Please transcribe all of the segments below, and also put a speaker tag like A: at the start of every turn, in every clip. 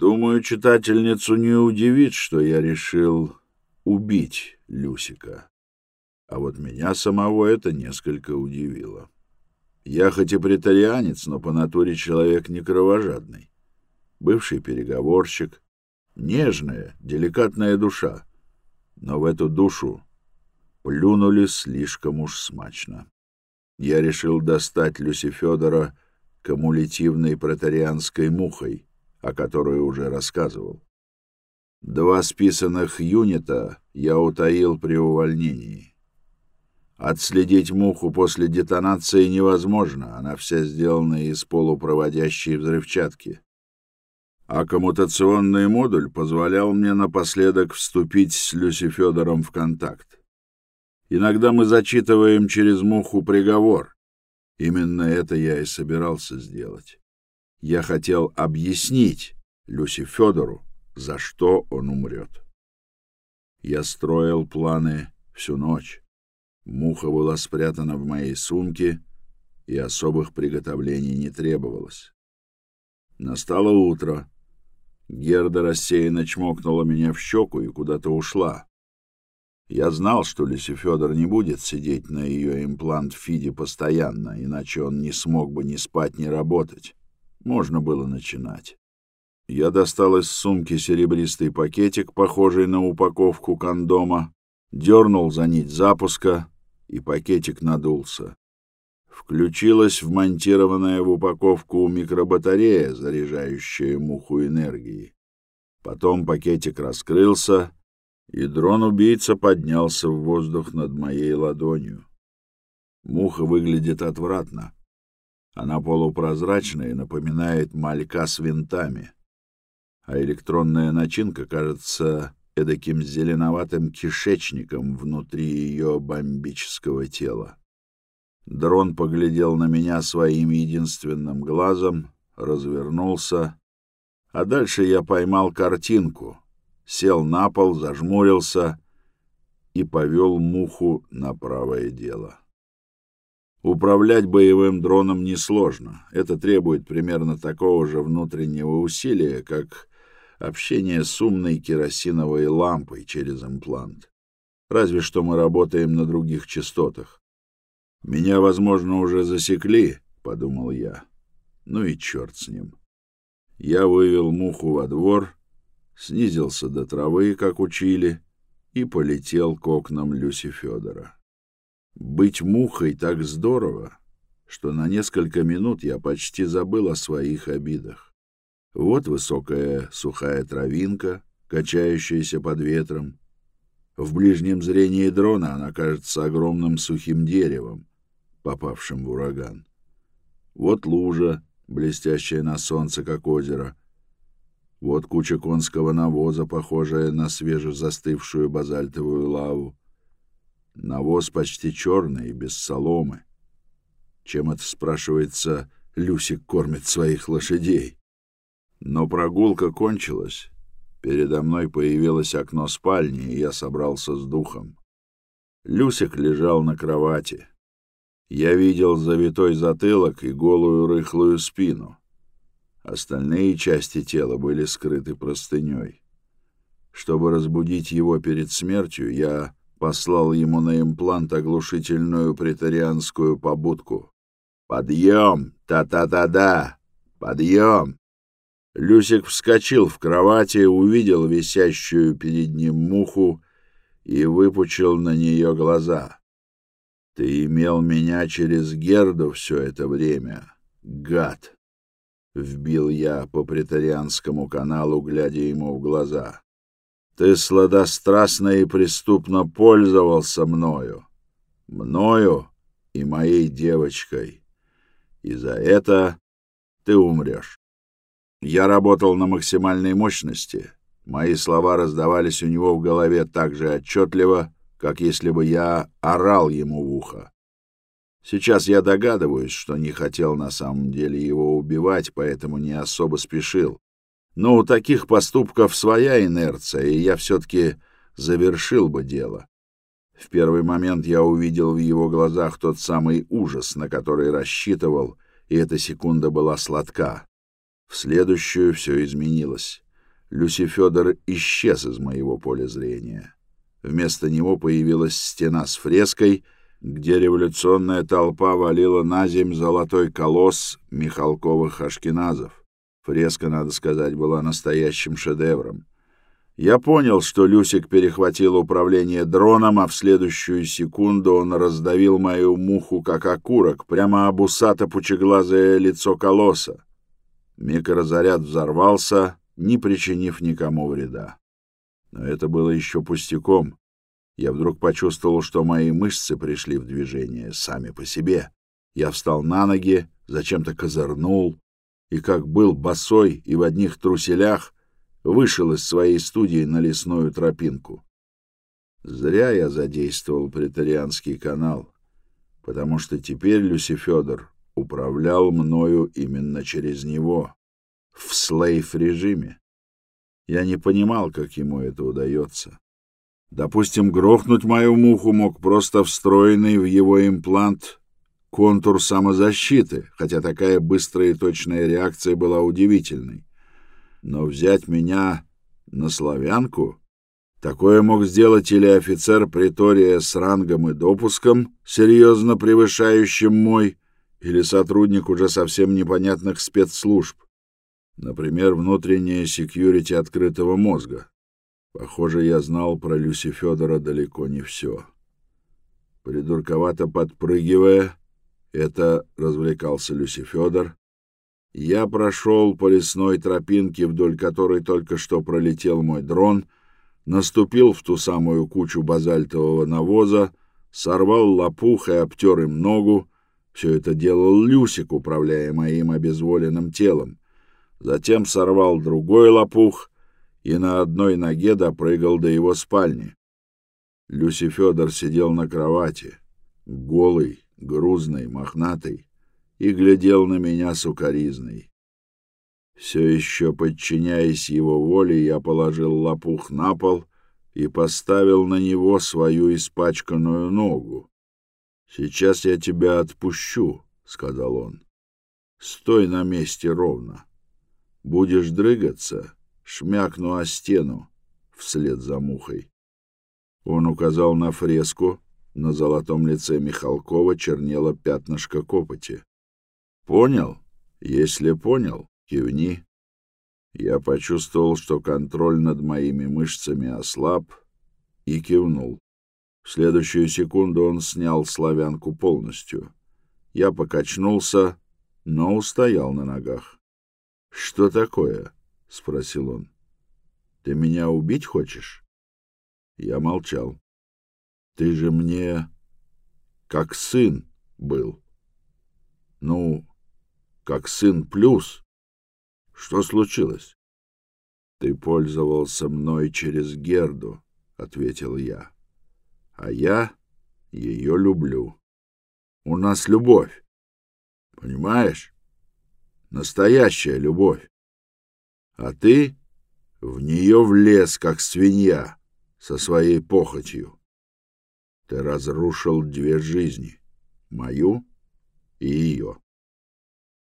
A: Думаю, читательницу не удивит, что я решил убить Люсика. А вот меня самого это несколько удивило. Я хоть и претарианец, но по натуре человек не кровожадный. Бывший переговорщик, нежная, деликатная душа. Но в эту душу плюнули слишком уж смачно. Я решил достать Люси Федора кумулятивной протарианской мухой, о которой уже рассказывал. Два списанных юнита я утаил при увольнении. Отследить муху после детонации невозможно, она вся сделана из полупроводящей взрывчатки. А коммутационный модуль позволял мне напоследок вступить с Люси Федором в контакт. Иногда мы зачитываем через муху приговор. Именно это я и собирался сделать. Я хотел объяснить Люси Федору, за что он умрет. Я строил планы всю ночь. Муха была спрятана в моей сумке, и особых приготовлений не требовалось. Настало утро. Герда рассеянно чмокнула меня в щеку и куда-то ушла. Я знал, что Люси Федор не будет сидеть на ее имплант Фиде постоянно, иначе он не смог бы ни спать, ни работать. Можно было начинать. Я достал из сумки серебристый пакетик, похожий на упаковку кондома, дернул за нить запуска, и пакетик надулся. Включилась вмонтированная в упаковку микробатарея, заряжающая муху энергией. Потом пакетик раскрылся, и дрон-убийца поднялся в воздух над моей ладонью. Муха выглядит отвратно. Она полупрозрачная и напоминает малька с винтами, а электронная начинка кажется эдаким зеленоватым кишечником внутри ее бомбического тела. Дрон поглядел на меня своим единственным глазом, развернулся, а дальше я поймал картинку, сел на пол, зажмурился и повел муху на правое дело. Управлять боевым дроном несложно. Это требует примерно такого же внутреннего усилия, как общение с умной керосиновой лампой через имплант. Разве что мы работаем на других частотах. Меня, возможно, уже засекли, — подумал я. Ну и черт с ним. Я вывел муху во двор, снизился до травы, как учили, и полетел к окнам Люси Федора. Быть мухой так здорово, что на несколько минут я почти забыл о своих обидах. Вот высокая сухая травинка, качающаяся под ветром. В ближнем зрении дрона она кажется огромным сухим деревом, попавшим в ураган. Вот лужа, блестящая на солнце, как озеро. Вот куча конского навоза, похожая на свежезастывшую базальтовую лаву. Навоз почти черный и без соломы. Чем это, спрашивается, Люсик кормит своих лошадей? Но прогулка кончилась. Передо мной появилось окно спальни, и я собрался с духом. Люсик лежал на кровати. Я видел завитой затылок и голую рыхлую спину. Остальные части тела были скрыты простыней. Чтобы разбудить его перед смертью, я послал ему на имплант оглушительную претарианскую побудку. «Подъем! Та-та-та-да! Подъем!» Люсик вскочил в кровати, увидел висящую перед ним муху и выпучил на нее глаза. — Ты имел меня через Герду все это время, гад! — вбил я по претарианскому каналу, глядя ему в глаза. — Ты сладострастно и преступно пользовался мною, мною и моей девочкой, и за это ты умрешь. Я работал на максимальной мощности. Мои слова раздавались у него в голове так же отчетливо, как если бы я орал ему в ухо. Сейчас я догадываюсь, что не хотел на самом деле его убивать, поэтому не особо спешил. Но у таких поступков своя инерция, и я все-таки завершил бы дело. В первый момент я увидел в его глазах тот самый ужас, на который рассчитывал, и эта секунда была сладка. В следующую все изменилось. Люсифедор исчез из моего поля зрения. Вместо него появилась стена с фреской, где революционная толпа валила на земь золотой колосс Михалковых ашкеназов. Фреска, надо сказать, была настоящим шедевром. Я понял, что Люсик перехватил управление дроном, а в следующую секунду он раздавил мою муху, как окурок, прямо об усато-пучеглазое лицо колосса. Микрозаряд взорвался, не причинив никому вреда. Но это было еще пустяком. Я вдруг почувствовал, что мои мышцы пришли в движение сами по себе. Я встал на ноги, зачем-то козырнул, и как был босой и в одних труселях, вышел из своей студии на лесную тропинку. Зря я задействовал претарианский канал, потому что теперь Люсифедор управлял мною именно через него, в слейф-режиме. Я не понимал, как ему это удается. Допустим, грохнуть мою муху мог просто встроенный в его имплант контур самозащиты, хотя такая быстрая и точная реакция была удивительной. Но взять меня на славянку... Такое мог сделать или офицер притория с рангом и допуском, серьезно превышающим мой, или сотрудник уже совсем непонятных спецслужб. Например, внутренняя секьюрити открытого мозга. Похоже, я знал про Люси Федора далеко не все. Придурковато подпрыгивая, это развлекался Люси Федор, я прошел по лесной тропинке, вдоль которой только что пролетел мой дрон, наступил в ту самую кучу базальтового навоза, сорвал лопух и обтер им ногу. Все это делал Люсик, управляя моим обезволенным телом. Затем сорвал другой лопух и на одной ноге допрыгал до его спальни. Люси Федор сидел на кровати, голый, грузный, мохнатый и глядел на меня сукоризной. Все еще подчиняясь его воле, я положил лопух на пол и поставил на него свою испачканную ногу. «Сейчас я тебя отпущу», — сказал он. «Стой на месте ровно. Будешь дрыгаться, шмякну о стену вслед за мухой». Он указал на фреску, на золотом лице Михалкова чернело пятнышко копоти. Понял? Если понял, кивни. Я почувствовал, что контроль над моими мышцами ослаб, и кивнул. В следующую секунду он снял славянку полностью. Я покачнулся, но устоял на ногах. «Что такое?» — спросил он. «Ты меня убить хочешь?» Я молчал. «Ты же мне как сын был. Ну, как сын плюс. Что случилось? Ты пользовался мной через Герду, ответил я. А я ее люблю. У нас любовь. Понимаешь? Настоящая любовь. А ты в нее влез, как свинья, со своей похотью. Ты разрушил две жизни, мою и ее.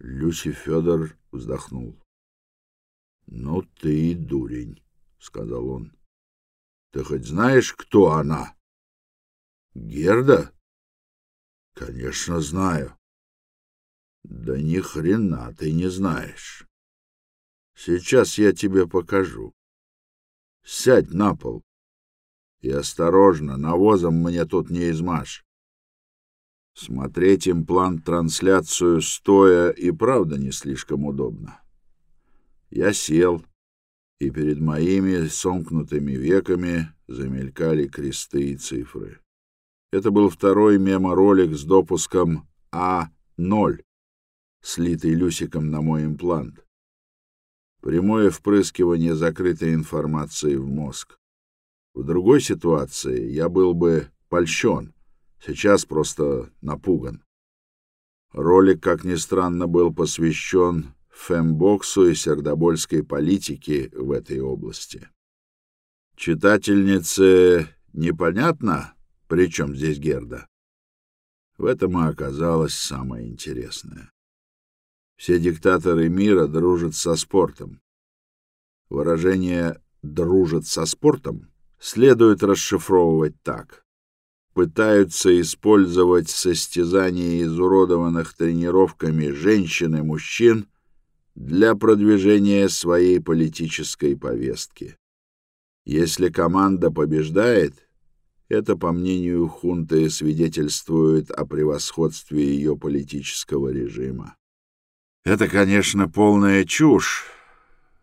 A: Люси Федор вздохнул. «Ну ты и дурень», — сказал он. «Ты хоть знаешь, кто она?» «Герда?» «Конечно, знаю». «Да ни хрена ты не знаешь. Сейчас я тебе покажу. Сядь на пол и осторожно, навозом мне тут не измажь. Смотреть имплант-трансляцию стоя и правда не слишком удобно. Я сел, и перед моими сомкнутыми веками замелькали кресты и цифры. Это был второй меморолик с допуском А0, слитый Люсиком на мой имплант. Прямое впрыскивание закрытой информации в мозг. В другой ситуации я был бы польщен — Сейчас просто напуган. Ролик, как ни странно, был посвящен фембоксу и сердобольской политике в этой области. Читательнице непонятно, при чем здесь Герда? В этом и оказалось самое интересное. Все диктаторы мира дружат со спортом. Выражение «дружат со спортом» следует расшифровывать так. Пытаются использовать состязания изуродованных тренировками женщин и мужчин для продвижения своей политической повестки. Если команда побеждает, это, по мнению хунты, свидетельствует о превосходстве ее политического режима. Это, конечно, полная чушь,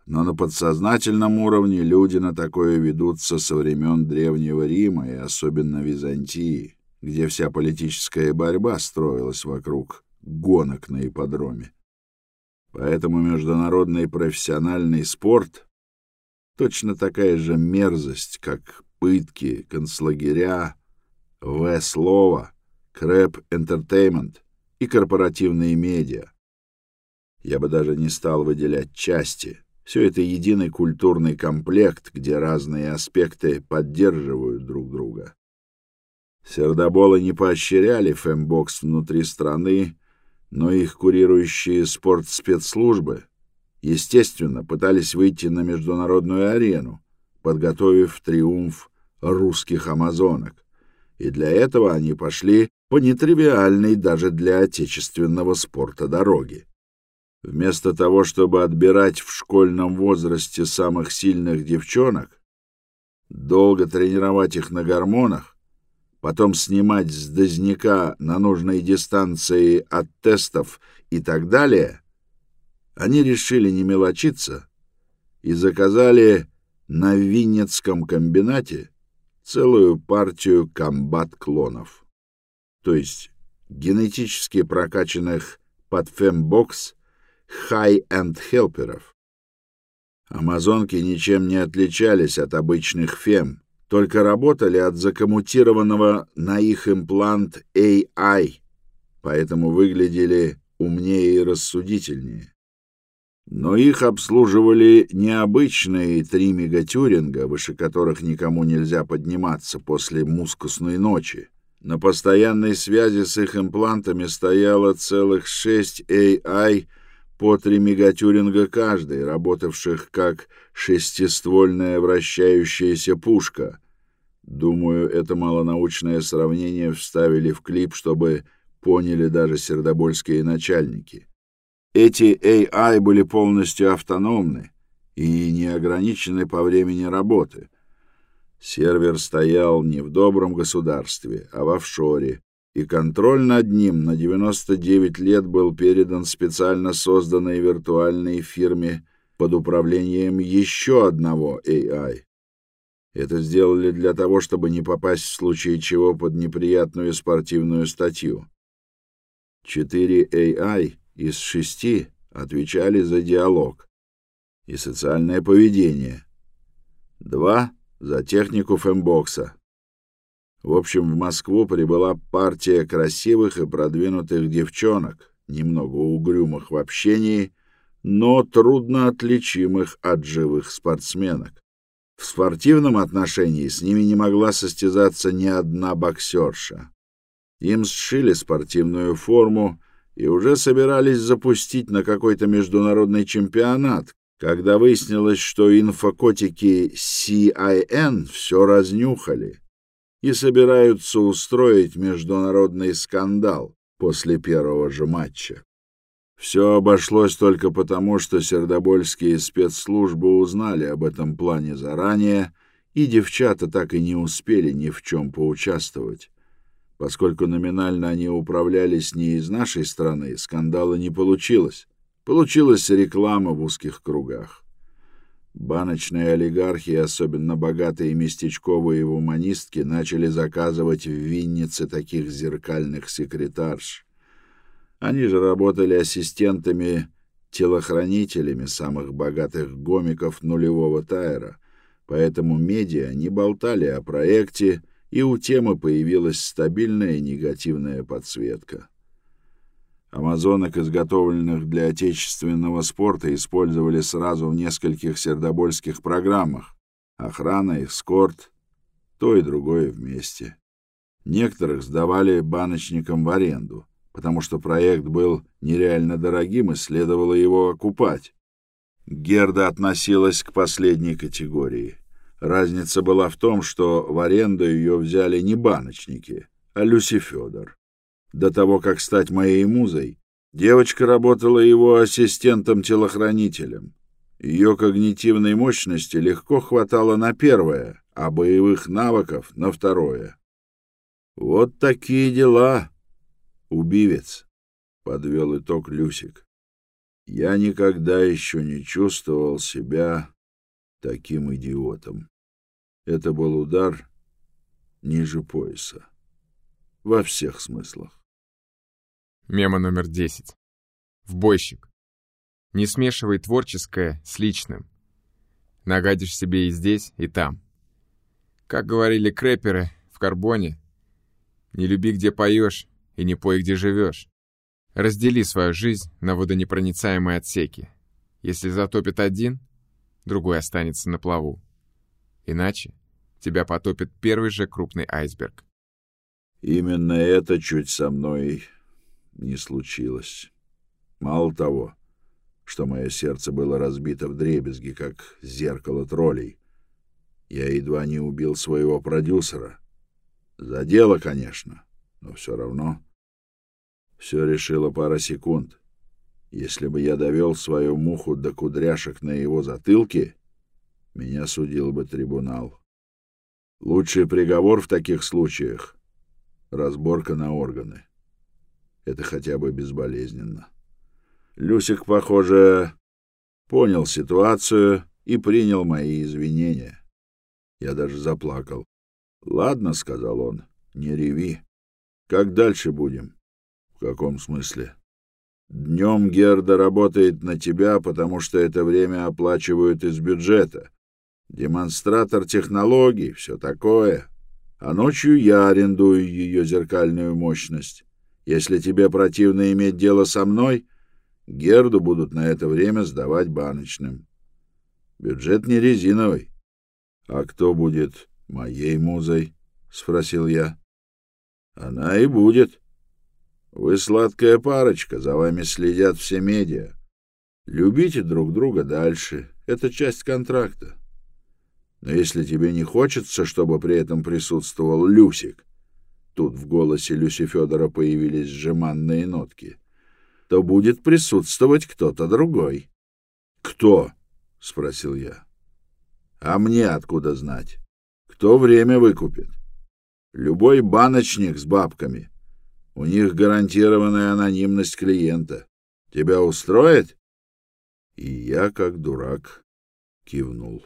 A: но на подсознательном уровне люди на такое ведутся со времен Древнего Рима и особенно Византии, где вся политическая борьба строилась вокруг гонок на ипподроме. Поэтому международный профессиональный спорт — точно такая же мерзость, как пытки, концлагеря, В-слово, crap entertainment и корпоративные медиа. Я бы даже не стал выделять части. Все это единый культурный комплект, где разные аспекты поддерживают друг друга. Сердоболы не поощряли фэмбокс внутри страны, но их курирующие спортспецслужбы, естественно, пытались выйти на международную арену, подготовив триумф русских амазонок. И для этого они пошли по нетривиальной даже для отечественного спорта дороге. Вместо того, чтобы отбирать в школьном возрасте самых сильных девчонок, долго тренировать их на гормонах, потом снимать с дозняка на нужной дистанции от тестов и так далее, они решили не мелочиться и заказали на Винницком комбинате целую партию комбат-клонов, то есть генетически прокачанных под фембокс хай-энд хелперов. Амазонки ничем не отличались от обычных фем, только работали от закоммутированного на их имплант AI, поэтому выглядели умнее и рассудительнее. Но их обслуживали необычные три мегатюринга, выше которых никому нельзя подниматься после мускусной ночи. На постоянной связи с их имплантами стояло целых шесть AI по три мегатюринга каждый, работавших как шестиствольная вращающаяся пушка. Думаю, это малонаучное сравнение вставили в клип, чтобы поняли даже сердобольские начальники. Эти AI были полностью автономны и не ограничены по времени работы. Сервер стоял не в добром государстве, а в офшоре, и контроль над ним на 99 лет был передан специально созданной виртуальной фирме под управлением еще одного AI. Это сделали для того, чтобы не попасть в случае чего под неприятную спортивную статью. Четыре AI из шести отвечали за диалог и социальное поведение. Два — за технику фэмбокса. В общем, в Москву прибыла партия красивых и продвинутых девчонок, немного угрюмых в общении, но трудно отличимых от живых спортсменок. В спортивном отношении с ними не могла состязаться ни одна боксерша. Им сшили спортивную форму и уже собирались запустить на какой-то международный чемпионат, когда выяснилось, что инфокотики CIN все разнюхали и собираются устроить международный скандал после первого же матча. Все обошлось только потому, что сердобольские спецслужбы узнали об этом плане заранее, и девчата так и не успели ни в чем поучаствовать. Поскольку номинально они управлялись не из нашей страны, скандала не получилось. Получилась реклама в узких кругах. Баночные олигархи, особенно богатые местечковые гуманистки, начали заказывать в Виннице таких зеркальных секретарш. Они же работали ассистентами, телохранителями самых богатых гомиков нулевого тайра, поэтому медиа не болтали о проекте, и у темы появилась стабильная негативная подсветка. Амазонок, изготовленных для отечественного спорта, использовали сразу в нескольких сердобольских программах. Охрана, эскорт, то и другое вместе. Некоторых сдавали баночникам в аренду, потому что проект был нереально дорогим и следовало его окупать. Герда относилась к последней категории. Разница была в том, что в аренду ее взяли не баночники, а Люси Федор. До того, как стать моей музой, девочка работала его ассистентом-телохранителем. Ее когнитивной мощности легко хватало на первое, а боевых навыков — на второе. «Вот такие дела, убивец», — подвел итог Люсик. Я никогда еще не чувствовал себя таким идиотом. Это был удар ниже пояса. Во всех смыслах.
B: Мема номер 10. Вбойщик. Не смешивай творческое с личным. Нагадишь себе и здесь, и там. Как говорили крэперы в карбоне, не люби, где поешь, и не пой, где живешь. Раздели свою жизнь на водонепроницаемые отсеки. Если затопит один, другой останется на плаву. Иначе тебя потопит первый же крупный айсберг.
A: Именно это чуть со мной не случилось. Мало того, что мое сердце было разбито в дребезги, как зеркало троллей, я едва не убил своего продюсера. За дело, конечно, но все равно... Все решило пара секунд. Если бы я довел свою муху до кудряшек на его затылке, меня судил бы трибунал. Лучший приговор в таких случаях — разборка на органы. Это хотя бы безболезненно. Люсик, похоже, понял ситуацию и принял мои извинения. Я даже заплакал. «Ладно», — сказал он, — «не реви. Как дальше будем?» В каком смысле? Днем Герда работает на тебя, потому что это время оплачивают из бюджета. Демонстратор технологий, все такое. А ночью я арендую ее зеркальную мощность. Если тебе противно иметь дело со мной, Герду будут на это время сдавать баночным. Бюджет не резиновый. — А кто будет моей музой? — спросил я. — Она и будет. — вы сладкая парочка, за вами следят все медиа. Любите друг друга дальше. Это часть контракта. Но если тебе не хочется, чтобы при этом присутствовал Люсик, тут в голосе Люси Федора появились сжиманные нотки, то будет присутствовать кто-то другой. «Кто?» — спросил я. «А мне откуда знать? Кто время выкупит? Любой баночник с бабками — у них гарантированная анонимность клиента. Тебя устроит? И я, как дурак, кивнул.